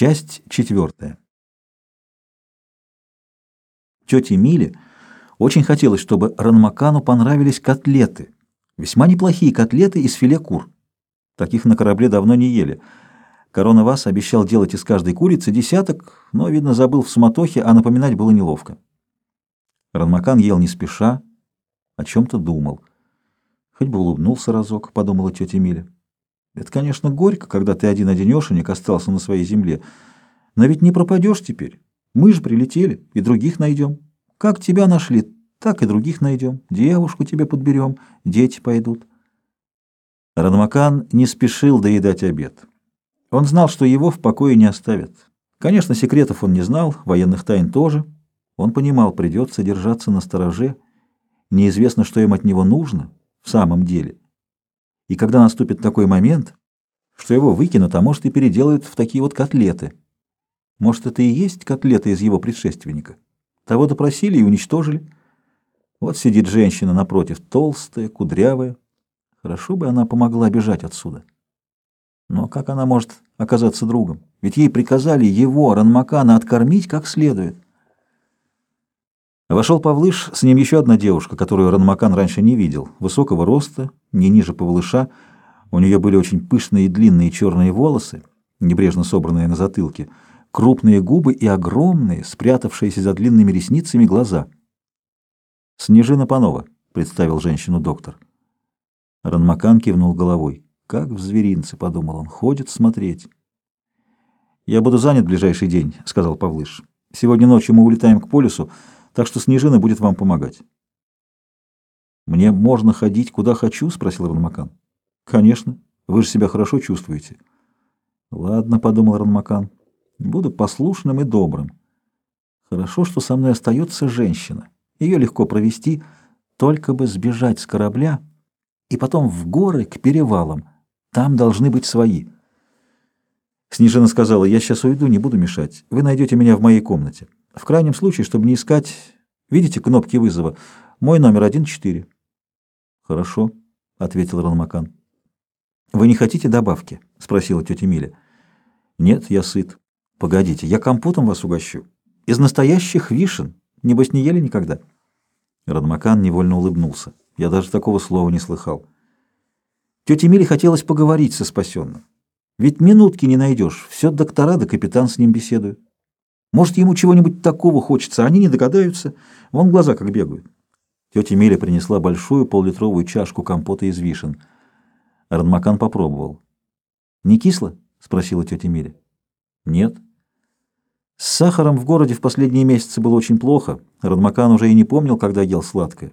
Часть четвертая. Тете Миле очень хотелось, чтобы Ранмакану понравились котлеты. Весьма неплохие котлеты из филе кур. Таких на корабле давно не ели. Корона Вас обещал делать из каждой курицы десяток, но, видно, забыл в суматохе, а напоминать было неловко. Ранмакан ел не спеша, о чем-то думал. Хоть бы улыбнулся разок, подумала тетя Миля. Это, конечно, горько, когда ты один-одинешенек остался на своей земле. Но ведь не пропадешь теперь. Мы же прилетели, и других найдем. Как тебя нашли, так и других найдем. Девушку тебе подберем, дети пойдут. Радмакан не спешил доедать обед. Он знал, что его в покое не оставят. Конечно, секретов он не знал, военных тайн тоже. Он понимал, придется держаться на стороже. Неизвестно, что им от него нужно в самом деле. И когда наступит такой момент, что его выкинут, а может и переделают в такие вот котлеты. Может, это и есть котлеты из его предшественника. Того допросили и уничтожили. Вот сидит женщина напротив, толстая, кудрявая. Хорошо бы она помогла бежать отсюда. Но как она может оказаться другом? Ведь ей приказали его, Ранмакана, откормить как следует. Вошел Павлыш, с ним еще одна девушка, которую Ранмакан раньше не видел, высокого роста, не ниже Павлыша. У нее были очень пышные и длинные черные волосы, небрежно собранные на затылке, крупные губы и огромные, спрятавшиеся за длинными ресницами глаза. «Снежина Панова», — представил женщину доктор. Ранмакан кивнул головой. «Как в зверинце», — подумал он, — «ходит смотреть». «Я буду занят ближайший день», — сказал Павлыш. «Сегодня ночью мы улетаем к полюсу, так что Снежина будет вам помогать». «Мне можно ходить, куда хочу?» — спросил Ранмакан. «Конечно. Вы же себя хорошо чувствуете». «Ладно», — подумал Ранмакан, — «буду послушным и добрым. Хорошо, что со мной остается женщина. Ее легко провести, только бы сбежать с корабля и потом в горы к перевалам. Там должны быть свои». Снежина сказала, «Я сейчас уйду, не буду мешать. Вы найдете меня в моей комнате. В крайнем случае, чтобы не искать... Видите кнопки вызова? Мой номер 14». «Хорошо», — ответил Ранмакан. «Вы не хотите добавки?» — спросила тетя Миля. «Нет, я сыт. Погодите, я компотом вас угощу. Из настоящих вишен. Небось, не ели никогда?» Радмакан невольно улыбнулся. Я даже такого слова не слыхал. Тете Миле хотелось поговорить со спасенным. Ведь минутки не найдешь. Все доктора да капитан с ним беседуют. Может, ему чего-нибудь такого хочется, а они не догадаются. Вон глаза как бегают. Тетя Миля принесла большую поллитровую чашку компота из вишен. Ранмакан попробовал. «Не кисло?» — спросила тетя Миля. «Нет». С сахаром в городе в последние месяцы было очень плохо. Ранмакан уже и не помнил, когда ел сладкое.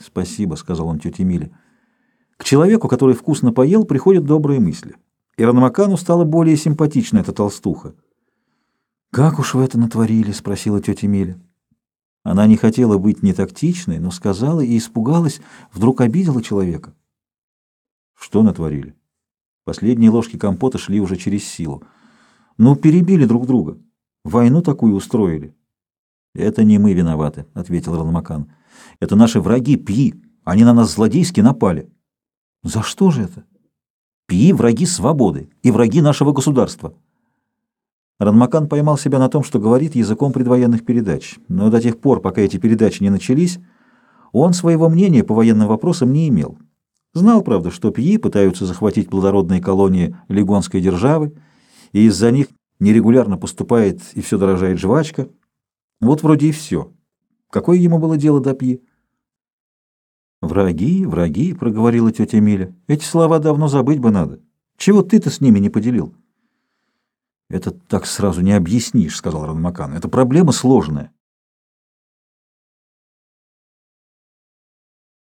«Спасибо», — сказал он тете Миле. К человеку, который вкусно поел, приходят добрые мысли. И Ранмакану стала более симпатична эта толстуха. «Как уж вы это натворили?» — спросила тетя Миля. Она не хотела быть нетактичной, но сказала и испугалась, вдруг обидела человека. Что натворили? Последние ложки компота шли уже через силу. Ну, перебили друг друга. Войну такую устроили. Это не мы виноваты, ответил Ранмакан. Это наши враги Пьи. Они на нас злодейски напали. За что же это? Пьи — враги свободы и враги нашего государства. Ранмакан поймал себя на том, что говорит языком предвоенных передач, но до тех пор, пока эти передачи не начались, он своего мнения по военным вопросам не имел. Знал, правда, что Пьи пытаются захватить плодородные колонии Легонской державы, и из-за них нерегулярно поступает и все дорожает жвачка. Вот вроде и все. Какое ему было дело до Пьи? «Враги, враги», — проговорила тетя Миля. «Эти слова давно забыть бы надо. Чего ты-то с ними не поделил?» «Это так сразу не объяснишь», — сказал Ранмакан. «Это проблема сложная.